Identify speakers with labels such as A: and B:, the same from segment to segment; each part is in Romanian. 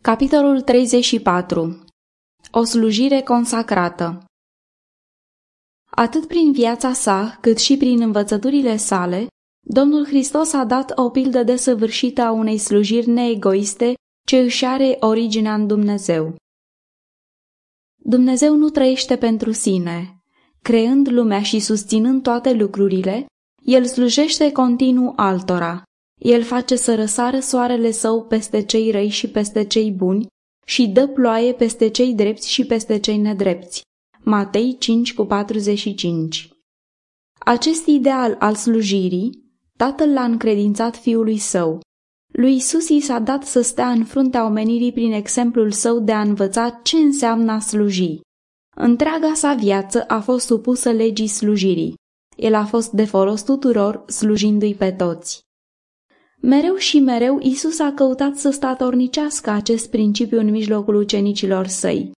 A: Capitolul 34 O slujire consacrată Atât prin viața sa, cât și prin învățăturile sale, Domnul Hristos a dat o pildă desăvârșită a unei slujiri neegoiste ce își are originea în Dumnezeu. Dumnezeu nu trăiește pentru sine. Creând lumea și susținând toate lucrurile, El slujește continuu altora. El face să răsară soarele său peste cei răi și peste cei buni și dă ploaie peste cei drepți și peste cei nedrepți. Matei 5 cu 45 Acest ideal al slujirii, tatăl l-a încredințat fiului său. Lui Isus i s-a dat să stea în fruntea omenirii prin exemplul său de a învăța ce înseamnă a sluji. Întreaga sa viață a fost supusă legii slujirii. El a fost de folos tuturor, slujindu-i pe toți. Mereu și mereu Isus a căutat să statornicească acest principiu în mijlocul ucenicilor săi.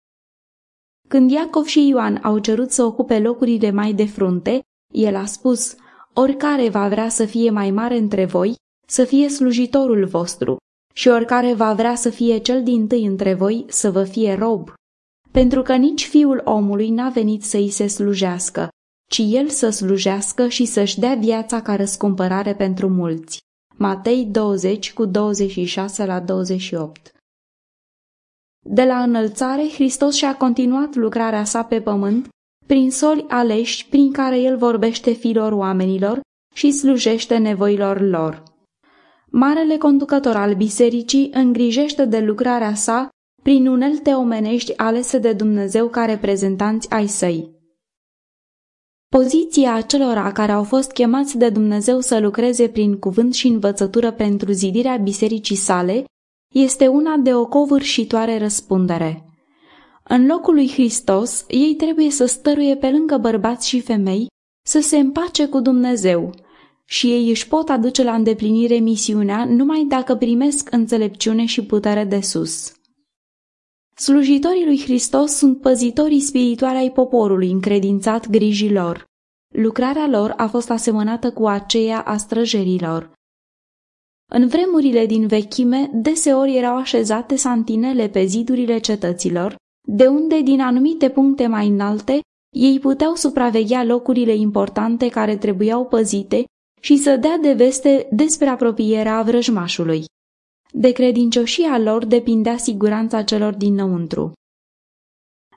A: Când Iacov și Ioan au cerut să ocupe locurile mai de frunte, el a spus, oricare va vrea să fie mai mare între voi, să fie slujitorul vostru, și oricare va vrea să fie cel din tâi între voi, să vă fie rob. Pentru că nici fiul omului n-a venit să îi se slujească, ci el să slujească și să-și dea viața ca răscumpărare pentru mulți. Matei 20 cu 26 la 28 De la înălțare, Hristos și-a continuat lucrarea sa pe pământ prin soli aleși prin care el vorbește filor oamenilor și slujește nevoilor lor. Marele conducător al bisericii îngrijește de lucrarea sa prin unelte omenești alese de Dumnezeu ca reprezentanți ai săi. Poziția acelora care au fost chemați de Dumnezeu să lucreze prin cuvânt și învățătură pentru zidirea bisericii sale este una de o covârșitoare răspundere. În locul lui Hristos, ei trebuie să stăruie pe lângă bărbați și femei, să se împace cu Dumnezeu și ei își pot aduce la îndeplinire misiunea numai dacă primesc înțelepciune și putere de sus. Slujitorii lui Hristos sunt păzitorii spirituale ai poporului încredințat grijilor. Lucrarea lor a fost asemănată cu aceea a străjerilor. În vremurile din vechime, deseori erau așezate santinele pe zidurile cetăților, de unde, din anumite puncte mai înalte, ei puteau supraveghea locurile importante care trebuiau păzite și să dea de veste despre apropierea vrăjmașului. De credincioșia lor depindea siguranța celor dinăuntru.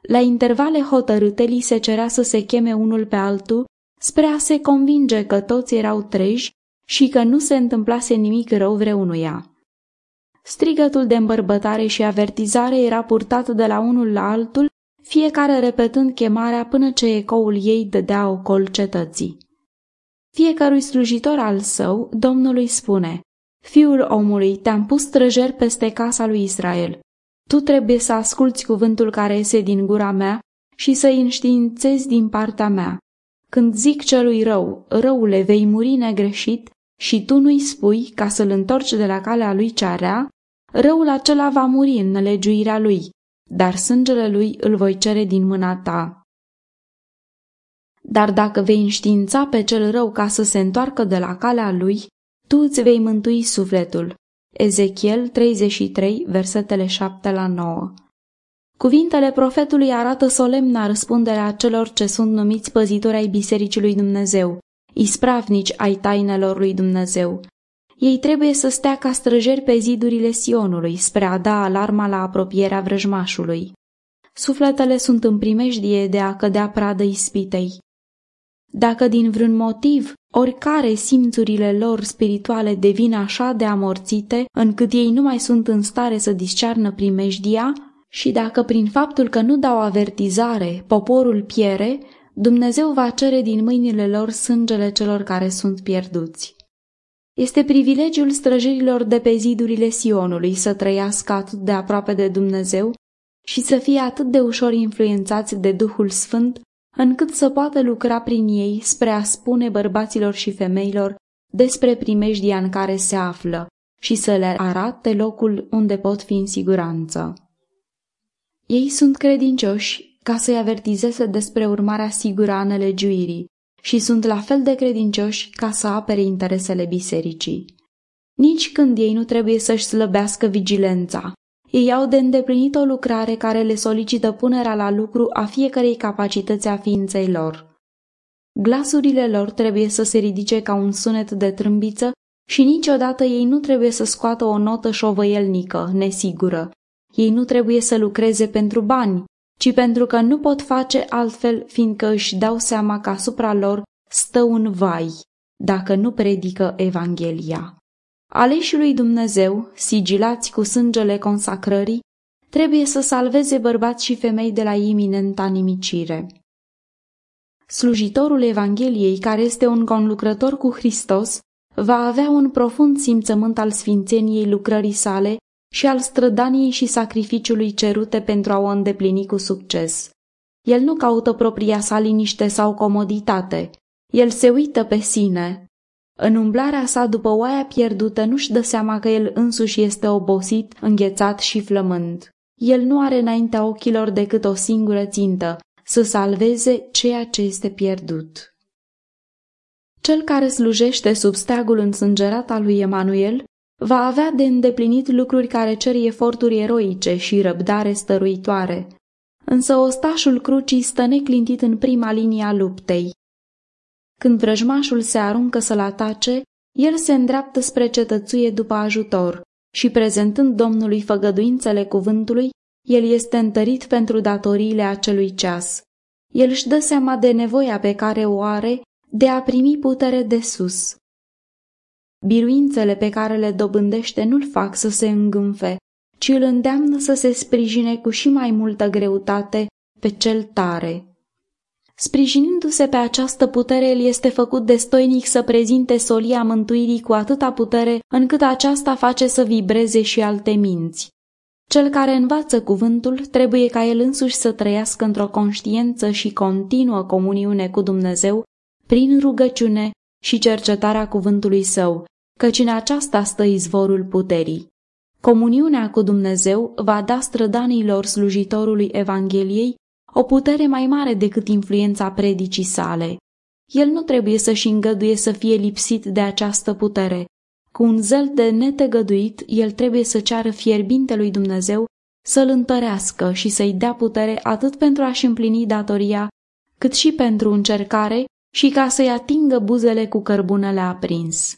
A: La intervale hotărâte li se cerea să se cheme unul pe altul spre a se convinge că toți erau treji și că nu se întâmplase nimic rău vreunuia. Strigătul de îmbărbătare și avertizare era purtat de la unul la altul, fiecare repetând chemarea până ce ecoul ei dădea ocol cetății. Fiecărui slujitor al său, Domnul spune, Fiul omului, te-am pus străjer peste casa lui Israel. Tu trebuie să asculți cuvântul care iese din gura mea și să-i înștiințezi din partea mea. Când zic celui rău, răule, vei muri negreșit și tu nu-i spui ca să-l întorci de la calea lui cea rea, răul acela va muri în nelegiuirea lui, dar sângele lui îl voi cere din mâna ta. Dar dacă vei înștiința pe cel rău ca să se întoarcă de la calea lui, tu îți vei mântui sufletul. Ezechiel 33, versetele 7 la 9 Cuvintele profetului arată solemna răspunderea celor ce sunt numiți păzitori ai Bisericii lui Dumnezeu, ispravnici ai tainelor lui Dumnezeu. Ei trebuie să stea ca străjeri pe zidurile Sionului spre a da alarma la apropierea vrăjmașului. Sufletele sunt în primejdie de a cădea pradă ispitei. Dacă din vreun motiv oricare simțurile lor spirituale devin așa de amorțite încât ei nu mai sunt în stare să discearnă primejdia, și dacă prin faptul că nu dau avertizare poporul piere, Dumnezeu va cere din mâinile lor sângele celor care sunt pierduți. Este privilegiul străjerilor de pe zidurile Sionului să trăiască atât de aproape de Dumnezeu și să fie atât de ușor influențați de Duhul Sfânt, încât să poată lucra prin ei spre a spune bărbaților și femeilor despre primejdia în care se află și să le arate locul unde pot fi în siguranță. Ei sunt credincioși ca să-i avertizeze despre urmarea sigură a nelegiuirii și sunt la fel de credincioși ca să apere interesele bisericii. Nici când ei nu trebuie să-și slăbească vigilența, Ei au de îndeplinit o lucrare care le solicită punerea la lucru a fiecărei capacități a ființei lor. Glasurile lor trebuie să se ridice ca un sunet de trâmbiță și niciodată ei nu trebuie să scoată o notă șovăielnică, nesigură. Ei nu trebuie să lucreze pentru bani, ci pentru că nu pot face altfel, fiindcă își dau seama că asupra lor stă un vai, dacă nu predică Evanghelia. Aleșii lui Dumnezeu, sigilați cu sângele consacrării, trebuie să salveze bărbați și femei de la iminenta nimicire. Slujitorul Evangheliei, care este un conlucrător cu Hristos, va avea un profund simțământ al sfințeniei lucrării sale și al strădaniei și sacrificiului cerute pentru a o îndeplini cu succes. El nu caută propria sa liniște sau comoditate. El se uită pe sine. În umblarea sa după oaia pierdută nu-și dă seama că el însuși este obosit, înghețat și flămând. El nu are înaintea ochilor decât o singură țintă, să salveze ceea ce este pierdut. Cel care slujește sub steagul însângerat al lui Emanuel va avea de îndeplinit lucruri care cer eforturi eroice și răbdare stăruitoare. Însă ostașul crucii stă neclintit în prima linie a luptei. Când vrăjmașul se aruncă să-l atace, el se îndreaptă spre cetățuie după ajutor și prezentând Domnului făgăduințele cuvântului, el este întărit pentru datoriile acelui ceas. El își dă seama de nevoia pe care o are de a primi putere de sus. Biruințele pe care le dobândește nu-l fac să se îngânfe, ci îl îndeamnă să se sprijine cu și mai multă greutate pe cel tare. Sprijinindu-se pe această putere, el este făcut destoinic să prezinte solia mântuirii cu atâta putere încât aceasta face să vibreze și alte minți. Cel care învață cuvântul trebuie ca el însuși să trăiască într-o conștiență și continuă comuniune cu Dumnezeu prin rugăciune și cercetarea cuvântului său, căci în aceasta stă izvorul puterii. Comuniunea cu Dumnezeu va da strădanilor slujitorului Evangheliei o putere mai mare decât influența predicii sale. El nu trebuie să-și îngăduie să fie lipsit de această putere. Cu un zel de netăgăduit, el trebuie să ceară fierbintelui Dumnezeu să-l întărească și să-i dea putere atât pentru a-și împlini datoria, cât și pentru încercare și ca să-i atingă buzele cu cărbunele aprins.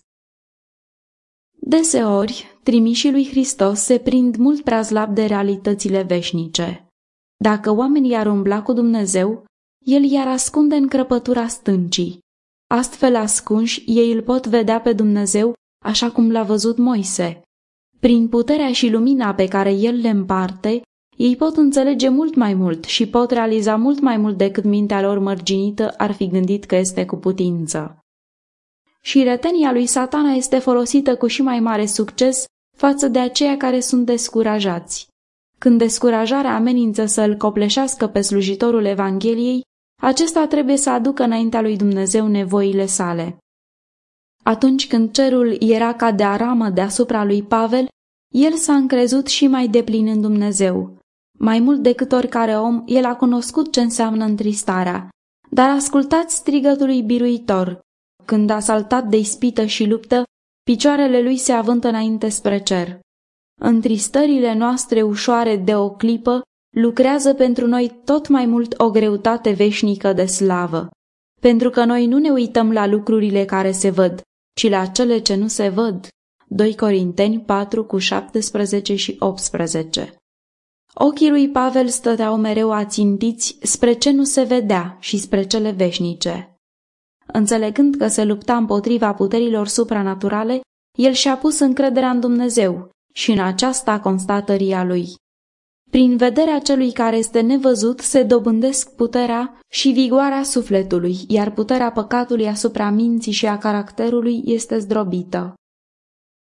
A: Deseori, trimișii lui Hristos se prind mult prea slab de realitățile veșnice. Dacă oamenii ar umbla cu Dumnezeu, el i-ar ascunde în crăpătura stâncii. Astfel ascunși, ei îl pot vedea pe Dumnezeu așa cum l-a văzut Moise. Prin puterea și lumina pe care el le împarte, ei pot înțelege mult mai mult și pot realiza mult mai mult decât mintea lor mărginită ar fi gândit că este cu putință. Și retenia lui satana este folosită cu și mai mare succes față de aceia care sunt descurajați. Când descurajarea amenință să îl copleșească pe slujitorul Evangheliei, acesta trebuie să aducă înaintea lui Dumnezeu nevoile sale. Atunci când cerul era ca de aramă deasupra lui Pavel, el s-a încrezut și mai deplin în Dumnezeu. Mai mult decât oricare om, el a cunoscut ce înseamnă întristarea. Dar ascultați strigătul lui biruitor. Când a saltat de ispită și luptă, picioarele lui se avântă înainte spre cer. Întristările noastre ușoare de o clipă lucrează pentru noi tot mai mult o greutate veșnică de slavă. Pentru că noi nu ne uităm la lucrurile care se văd, ci la cele ce nu se văd. 2 Corinteni 4 cu 17 și 18 Ochii lui Pavel stăteau mereu ațintiți spre ce nu se vedea și spre cele veșnice. Înțelegând că se lupta împotriva puterilor supranaturale, el și-a pus încrederea în Dumnezeu și în aceasta consta tăria lui. Prin vederea celui care este nevăzut se dobândesc puterea și vigoarea sufletului, iar puterea păcatului asupra minții și a caracterului este zdrobită.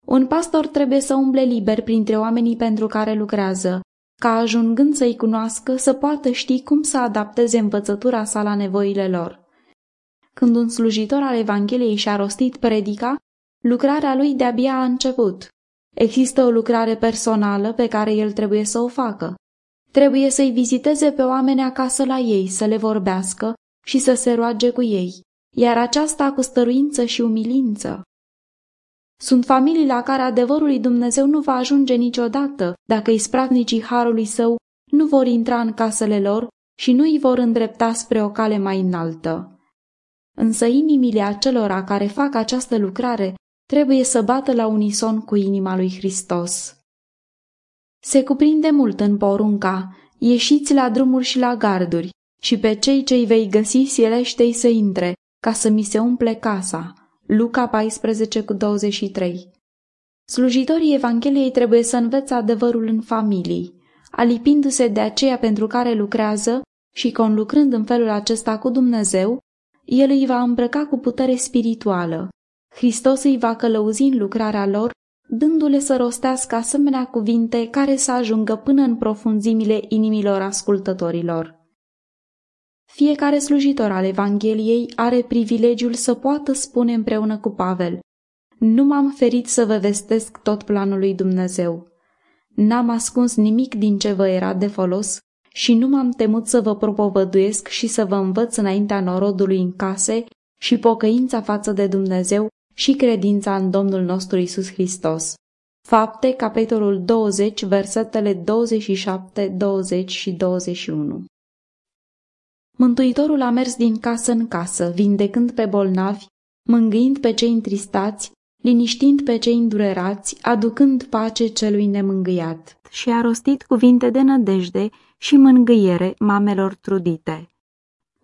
A: Un pastor trebuie să umble liber printre oamenii pentru care lucrează, ca ajungând să-i cunoască să poată ști cum să adapteze învățătura sa la nevoile lor. Când un slujitor al Evangheliei și-a rostit predica, lucrarea lui de-abia a început. Există o lucrare personală pe care el trebuie să o facă. Trebuie să-i viziteze pe oameni acasă la ei, să le vorbească și să se roage cu ei, iar aceasta cu stăruință și umilință. Sunt familii la care adevărul lui Dumnezeu nu va ajunge niciodată dacă ispravnicii harului său nu vor intra în casele lor și nu îi vor îndrepta spre o cale mai înaltă. Însă inimile acelora care fac această lucrare trebuie să bată la unison cu inima lui Hristos. Se cuprinde mult în porunca, ieșiți la drumuri și la garduri, și pe cei ce-i vei găsi silește să intre, ca să mi se umple casa. Luca 14 cu 23 Slujitorii Evangheliei trebuie să învețe adevărul în familii, alipindu-se de aceea pentru care lucrează și conlucrând în felul acesta cu Dumnezeu, el îi va îmbrăca cu putere spirituală. Hristos îi va călăuzi în lucrarea lor, dându-le să rostească asemenea cuvinte care să ajungă până în profunzimile inimilor ascultătorilor. Fiecare slujitor al Evangheliei are privilegiul să poată spune împreună cu Pavel Nu m-am ferit să vă vestesc tot planul lui Dumnezeu. N-am ascuns nimic din ce vă era de folos și nu m-am temut să vă propovăduiesc și să vă învăț înaintea norodului în case și pocăința față de Dumnezeu și credința în Domnul nostru Isus Hristos. Fapte, capitolul 20, versetele 27, 20 și 21 Mântuitorul a mers din casă în casă, vindecând pe bolnavi, mângâind pe cei întristați, liniștind pe cei îndurerați, aducând pace celui nemângâiat. Și a rostit cuvinte de nădejde și mângâiere mamelor trudite.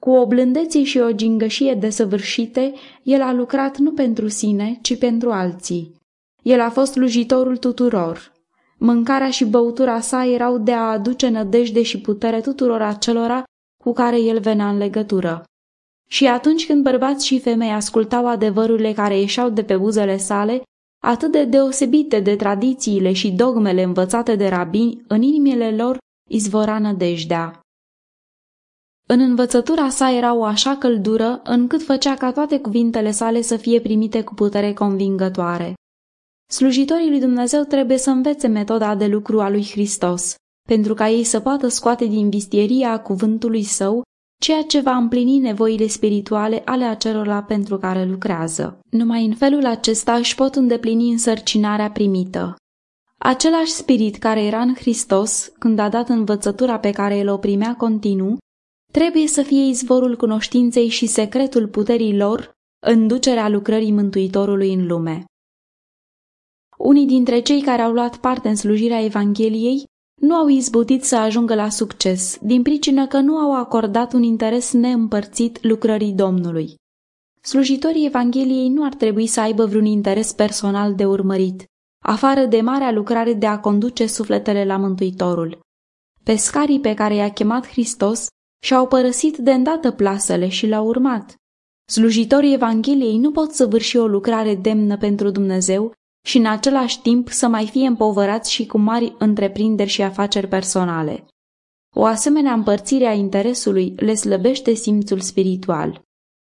A: Cu o blândețe și o gingășie desăvârșite, el a lucrat nu pentru sine, ci pentru alții. El a fost slujitorul tuturor. Mâncarea și băutura sa erau de a aduce nădejde și putere tuturor acelora cu care el venea în legătură. Și atunci când bărbați și femei ascultau adevărurile care ieșeau de pe buzele sale, atât de deosebite de tradițiile și dogmele învățate de rabini, în inimile lor izvora nădejdea. În învățătura sa era o așa căldură încât făcea ca toate cuvintele sale să fie primite cu putere convingătoare. Slujitorii lui Dumnezeu trebuie să învețe metoda de lucru a lui Hristos, pentru ca ei să poată scoate din vistieria cuvântului său ceea ce va împlini nevoile spirituale ale acelora pentru care lucrează. Numai în felul acesta își pot îndeplini însărcinarea primită. Același spirit care era în Hristos, când a dat învățătura pe care el o primea continuu, trebuie să fie izvorul cunoștinței și secretul puterii lor în ducerea lucrării Mântuitorului în lume. Unii dintre cei care au luat parte în slujirea Evangheliei nu au izbutit să ajungă la succes, din pricină că nu au acordat un interes neîmpărțit lucrării Domnului. Slujitorii Evangheliei nu ar trebui să aibă vreun interes personal de urmărit, afară de marea lucrare de a conduce sufletele la Mântuitorul. Pescarii pe care i-a chemat Hristos și-au părăsit de îndată plasele și l-au urmat. Slujitorii Evangheliei nu pot să vârși o lucrare demnă pentru Dumnezeu și în același timp să mai fie împovărați și cu mari întreprinderi și afaceri personale. O asemenea împărțire a interesului le slăbește simțul spiritual.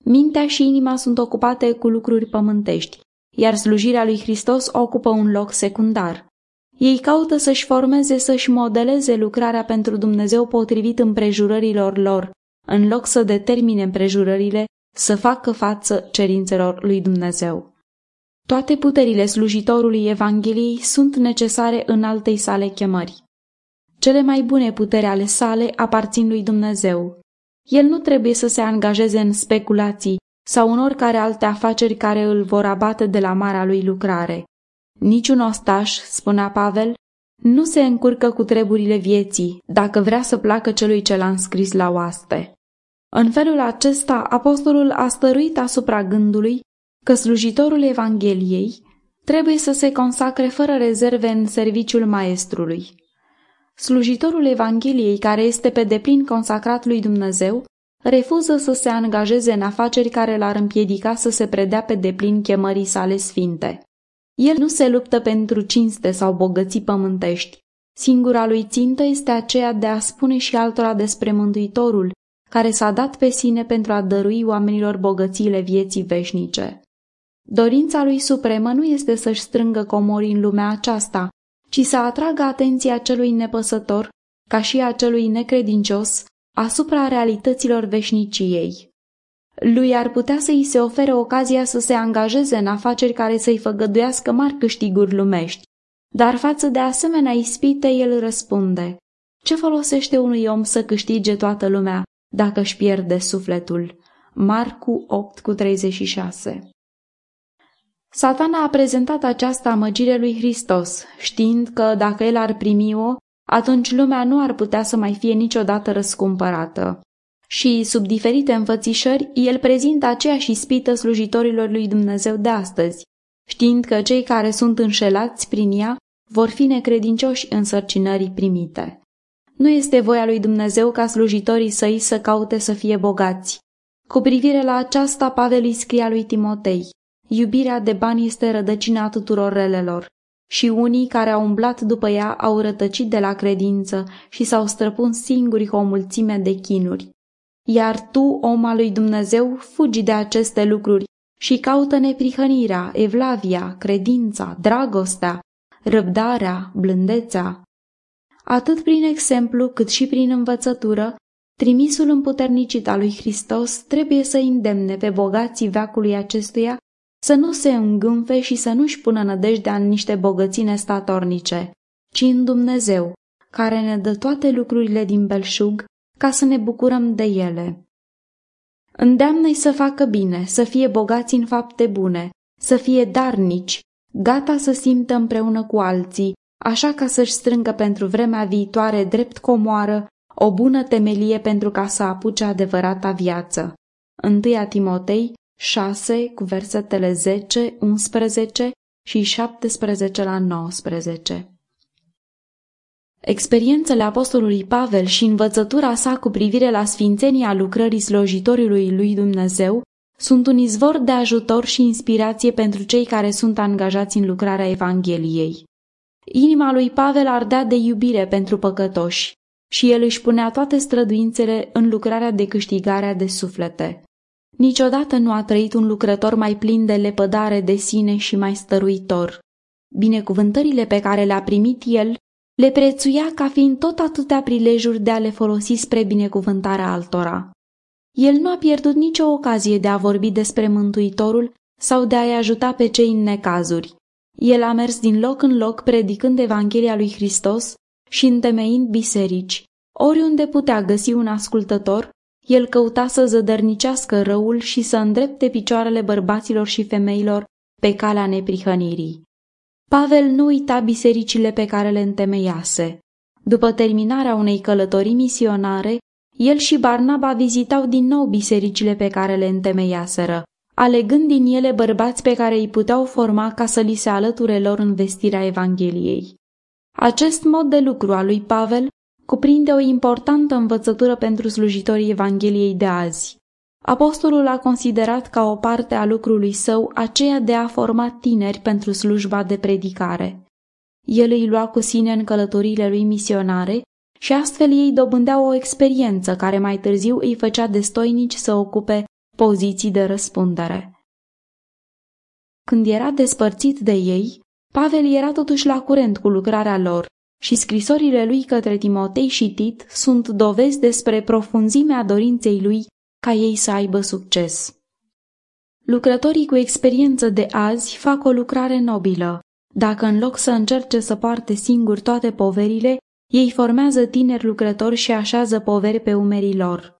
A: Mintea și inima sunt ocupate cu lucruri pământești, iar slujirea lui Hristos ocupă un loc secundar. Ei caută să-și formeze, să-și modeleze lucrarea pentru Dumnezeu potrivit împrejurărilor lor, în loc să determine împrejurările să facă față cerințelor lui Dumnezeu. Toate puterile slujitorului Evangheliei sunt necesare în altei sale chemări. Cele mai bune puteri ale sale aparțin lui Dumnezeu. El nu trebuie să se angajeze în speculații sau în oricare alte afaceri care îl vor abate de la marea lui lucrare. Niciun ostaș, spunea Pavel, nu se încurcă cu treburile vieții dacă vrea să placă celui ce l-a înscris la oaste. În felul acesta, apostolul a stăruit asupra gândului că slujitorul Evangheliei trebuie să se consacre fără rezerve în serviciul maestrului. Slujitorul Evangheliei care este pe deplin consacrat lui Dumnezeu refuză să se angajeze în afaceri care l-ar împiedica să se predea pe deplin chemării sale sfinte. El nu se luptă pentru cinste sau bogății pământești. Singura lui țintă este aceea de a spune și altora despre Mântuitorul, care s-a dat pe sine pentru a dărui oamenilor bogățiile vieții veșnice. Dorința lui supremă nu este să-și strângă comorii în lumea aceasta, ci să atragă atenția celui nepăsător, ca și a celui necredincios, asupra realităților veșniciei. Lui ar putea să îi se ofere ocazia să se angajeze în afaceri care să-i făgăduiască mari câștiguri lumești. Dar față de asemenea ispite, el răspunde, Ce folosește unui om să câștige toată lumea dacă își pierde sufletul? Marcu 8 cu 36 Satana a prezentat această amăgire lui Hristos, știind că dacă el ar primi-o, atunci lumea nu ar putea să mai fie niciodată răscumpărată. Și, sub diferite înfățișări, el prezintă aceeași ispită slujitorilor lui Dumnezeu de astăzi, știind că cei care sunt înșelați prin ea vor fi necredincioși în sărcinării primite. Nu este voia lui Dumnezeu ca slujitorii săi să caute să fie bogați. Cu privire la aceasta, Pavel îi scria lui Timotei, iubirea de bani este rădăcina tuturor relelor și unii care au umblat după ea au rătăcit de la credință și s-au străpuns singuri cu o mulțime de chinuri. Iar tu, om al lui Dumnezeu, fugi de aceste lucruri și caută neprihănirea, evlavia, credința, dragostea, răbdarea, blândețea. Atât prin exemplu cât și prin învățătură, trimisul împuternicit al lui Hristos trebuie să îndemne pe bogații veacului acestuia să nu se îngânfe și să nu-și pună nădejdea în niște bogății nestatornice, ci în Dumnezeu, care ne dă toate lucrurile din belșug ca să ne bucurăm de ele. Îndeamnă-i să facă bine, să fie bogați în fapte bune, să fie darnici, gata să simtă împreună cu alții, așa ca să-și strângă pentru vremea viitoare drept comoară o bună temelie pentru ca să apuce adevărata viață. 1 Timotei 6 cu versetele 10, 11 și 17 la 19. Experiențele apostolului Pavel și învățătura sa cu privire la sfințenia lucrării slojitorului lui Dumnezeu sunt un izvor de ajutor și inspirație pentru cei care sunt angajați în lucrarea Evangheliei. Inima lui Pavel ardea de iubire pentru păcătoși și el își punea toate străduințele în lucrarea de câștigare de suflete. Niciodată nu a trăit un lucrător mai plin de lepădare de sine și mai stăruitor. Binecuvântările pe care le-a primit el le prețuia ca fiind tot atâtea prilejuri de a le folosi spre binecuvântarea altora. El nu a pierdut nicio ocazie de a vorbi despre Mântuitorul sau de a-i ajuta pe cei în necazuri. El a mers din loc în loc predicând Evanghelia lui Hristos și întemeind biserici. Oriunde putea găsi un ascultător, el căuta să zădărnicească răul și să îndrepte picioarele bărbaților și femeilor pe calea neprihănirii. Pavel nu uita bisericile pe care le întemeiase. După terminarea unei călătorii misionare, el și Barnaba vizitau din nou bisericile pe care le întemeiaseră, alegând din ele bărbați pe care îi puteau forma ca să li se alăture lor în vestirea Evangheliei. Acest mod de lucru al lui Pavel cuprinde o importantă învățătură pentru slujitorii Evangheliei de azi. Apostolul a considerat ca o parte a lucrului său aceea de a forma tineri pentru slujba de predicare. El îi lua cu sine în călătoriile lui misionare și astfel ei dobândeau o experiență care mai târziu îi făcea destoinici să ocupe poziții de răspundere. Când era despărțit de ei, Pavel era totuși la curent cu lucrarea lor și scrisorile lui către Timotei și Tit sunt dovezi despre profunzimea dorinței lui ca ei să aibă succes. Lucrătorii cu experiență de azi fac o lucrare nobilă. Dacă în loc să încerce să poarte singur toate poverile, ei formează tineri lucrători și așează poveri pe umerii lor.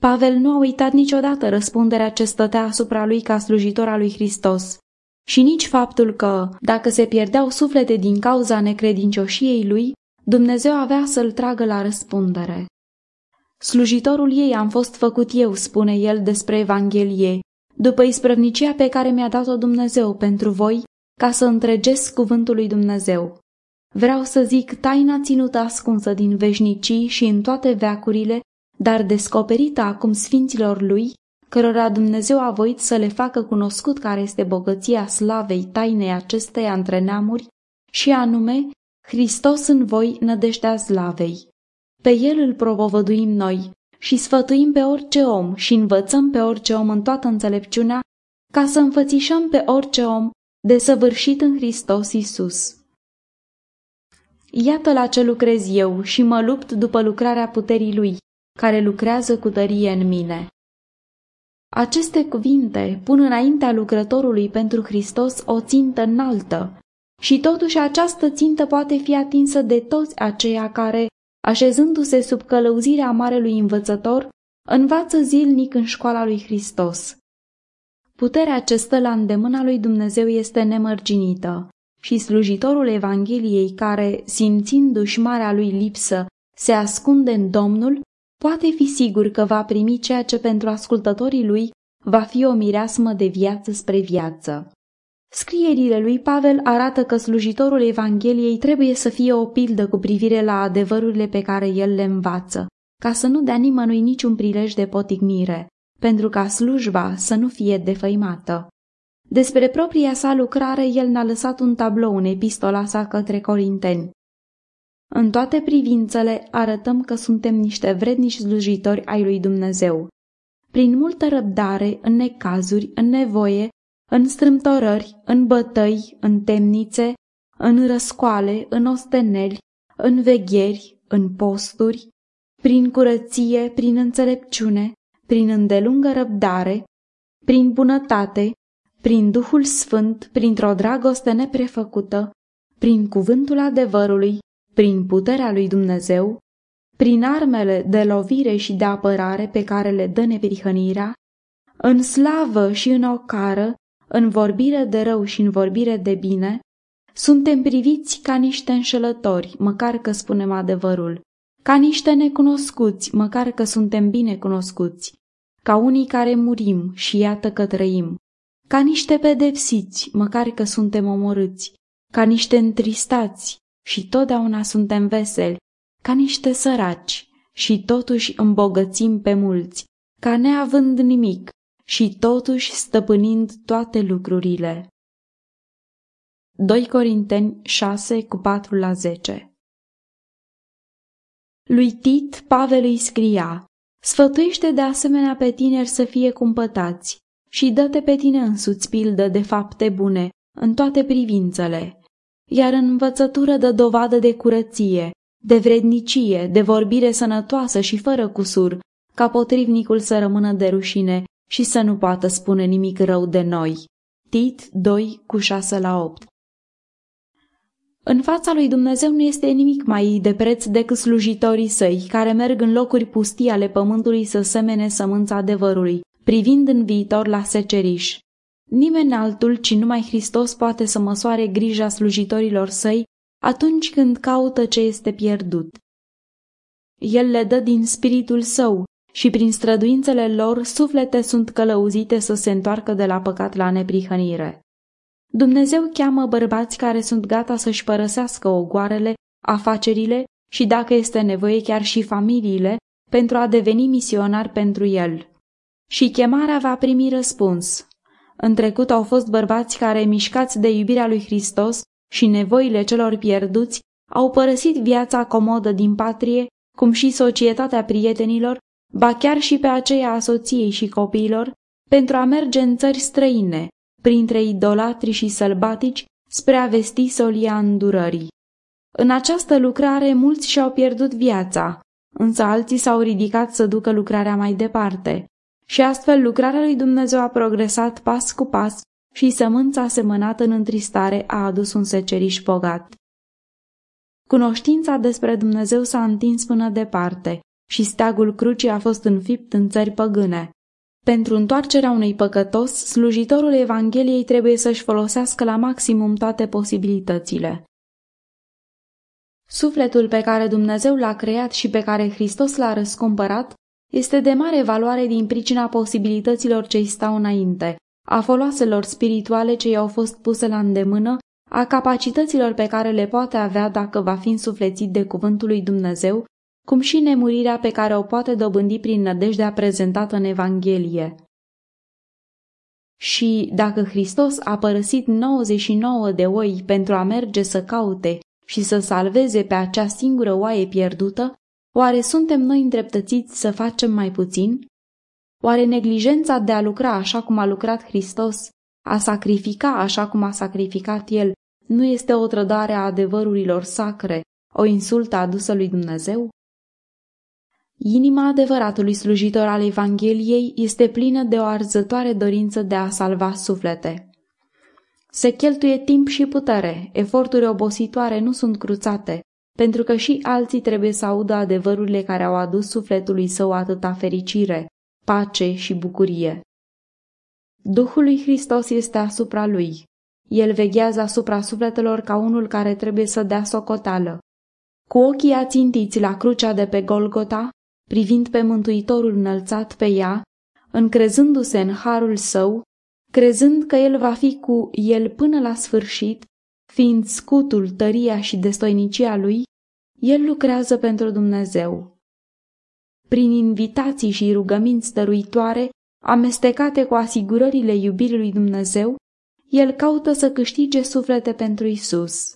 A: Pavel nu a uitat niciodată răspunderea ce stătea asupra lui ca slujitor al lui Hristos și nici faptul că, dacă se pierdeau suflete din cauza necredincioșiei lui, Dumnezeu avea să-l tragă la răspundere. Slujitorul ei am fost făcut eu, spune el despre Evanghelie, după isprăvnicia pe care mi-a dat-o Dumnezeu pentru voi, ca să întregesc cuvântul lui Dumnezeu. Vreau să zic taina ținută ascunsă din veșnicii și în toate veacurile, dar descoperită acum sfinților lui, cărora Dumnezeu a voit să le facă cunoscut care este bogăția slavei tainei acesteia între neamuri, și anume Hristos în voi nădejdea slavei. Pe el îl propovăduim noi și sfătuim pe orice om și învățăm pe orice om în toată înțelepciunea, ca să înfățișăm pe orice om desăvârșit în Hristos Isus. Iată la ce lucrez eu și mă lupt după lucrarea puterii lui, care lucrează cu tărie în mine. Aceste cuvinte pun înaintea lucrătorului pentru Hristos o țintă înaltă și totuși această țintă poate fi atinsă de toți aceia care, așezându-se sub călăuzirea marelui învățător, învață zilnic în școala lui Hristos. Puterea ce stă la îndemâna lui Dumnezeu este nemărginită și slujitorul Evangheliei care, simțindu-și marea lui lipsă, se ascunde în Domnul, poate fi sigur că va primi ceea ce pentru ascultătorii lui va fi o mireasmă de viață spre viață. Scrierile lui Pavel arată că slujitorul Evangheliei trebuie să fie o pildă cu privire la adevărurile pe care el le învață, ca să nu dea nimănui niciun prilej de potignire, pentru ca slujba să nu fie defăimată. Despre propria sa lucrare, el ne-a lăsat un tablou în epistola sa către Corinteni. În toate privințele arătăm că suntem niște vrednici slujitori ai lui Dumnezeu. Prin multă răbdare, în necazuri, în nevoie, în strâmtorări, în bătăi, în temnițe, în răscoale, în osteneli, în vegheri, în posturi, prin curăție, prin înțelepciune, prin îndelungă răbdare, prin bunătate, prin Duhul Sfânt, printr-o dragoste neprefăcută, prin cuvântul adevărului, prin puterea lui Dumnezeu, prin armele de lovire și de apărare pe care le dă neprihănirea, în slavă și în ocară, în vorbire de rău și în vorbire de bine, suntem priviți ca niște înșelători, măcar că spunem adevărul, ca niște necunoscuți, măcar că suntem bine cunoscuți, ca unii care murim și iată că trăim, ca niște pedepsiți, măcar că suntem omorâți, ca niște întristați și totdeauna suntem veseli, ca niște săraci și totuși îmbogățim pe mulți, ca neavând nimic și totuși stăpânind toate lucrurile. 2 Corinteni 6 cu 4 la 10 Lui Tit, Pavel îi scria, Sfătuiește de asemenea pe tineri să fie cumpătați și dă-te pe tine însuți pildă de fapte bune în toate privințele, iar în învățătură dă dovadă de curăție, de vrednicie, de vorbire sănătoasă și fără cusur, ca potrivnicul să rămână de rușine și să nu poată spune nimic rău de noi. Tit 2 cu 6 la 8 În fața lui Dumnezeu nu este nimic mai de preț decât slujitorii săi, care merg în locuri pustii ale pământului să semene sămânța adevărului, privind în viitor la seceriș. Nimeni altul, ci numai Hristos poate să măsoare grija slujitorilor săi atunci când caută ce este pierdut. El le dă din spiritul său și prin străduințele lor suflete sunt călăuzite să se întoarcă de la păcat la neprihănire. Dumnezeu cheamă bărbați care sunt gata să-și părăsească ogoarele, afacerile și, dacă este nevoie, chiar și familiile, pentru a deveni misionar pentru el. Și chemarea va primi răspuns. În trecut au fost bărbați care, mișcați de iubirea lui Hristos și nevoile celor pierduți, au părăsit viața comodă din patrie, cum și societatea prietenilor, ba chiar și pe aceea a soției și copiilor, pentru a merge în țări străine, printre idolatri și sălbatici, spre a vesti solia îndurării. În această lucrare mulți și-au pierdut viața, însă alții s-au ridicat să ducă lucrarea mai departe. Și astfel lucrarea lui Dumnezeu a progresat pas cu pas și sămânța semănată în întristare a adus un seceriș bogat. Cunoștința despre Dumnezeu s-a întins până departe și steagul crucii a fost înfipt în țări păgâne. Pentru întoarcerea unui păcătos, slujitorul Evangheliei trebuie să-și folosească la maximum toate posibilitățile. Sufletul pe care Dumnezeu l-a creat și pe care Hristos l-a răscumpărat este de mare valoare din pricina posibilităților ce îi stau înainte, a foloaselor spirituale ce i-au fost puse la îndemână, a capacităților pe care le poate avea dacă va fi însuflețit de cuvântul lui Dumnezeu cum și nemurirea pe care o poate dobândi prin nădejdea prezentată în Evanghelie. Și dacă Hristos a părăsit 99 de oi pentru a merge să caute și să salveze pe acea singură oaie pierdută, oare suntem noi îndreptățiți să facem mai puțin? Oare neglijența de a lucra așa cum a lucrat Hristos, a sacrifica așa cum a sacrificat El, nu este o trădare a adevărurilor sacre, o insultă adusă lui Dumnezeu? Inima adevăratului slujitor al Evangheliei este plină de o arzătoare dorință de a salva suflete. Se cheltuie timp și putere, eforturi obositoare nu sunt cruțate, pentru că și alții trebuie să audă adevărurile care au adus sufletului său atâta fericire, pace și bucurie. Duhul lui Hristos este asupra lui. El veghează asupra sufletelor ca unul care trebuie să dea socoteală. Cu ochii ațintiți la crucea de pe Golgota, privind pe Mântuitorul înălțat pe ea, încrezându-se în harul său, crezând că el va fi cu el până la sfârșit, fiind scutul, tăria și destoinicia lui, el lucrează pentru Dumnezeu. Prin invitații și rugăminți dăruitoare, amestecate cu asigurările iubirii lui Dumnezeu, el caută să câștige suflete pentru Isus.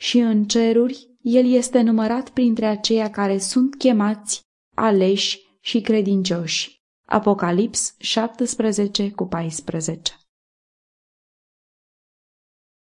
A: Și în ceruri, el este numărat printre aceia care sunt chemați, aleși și credincioși. Apocalips 17 cu 14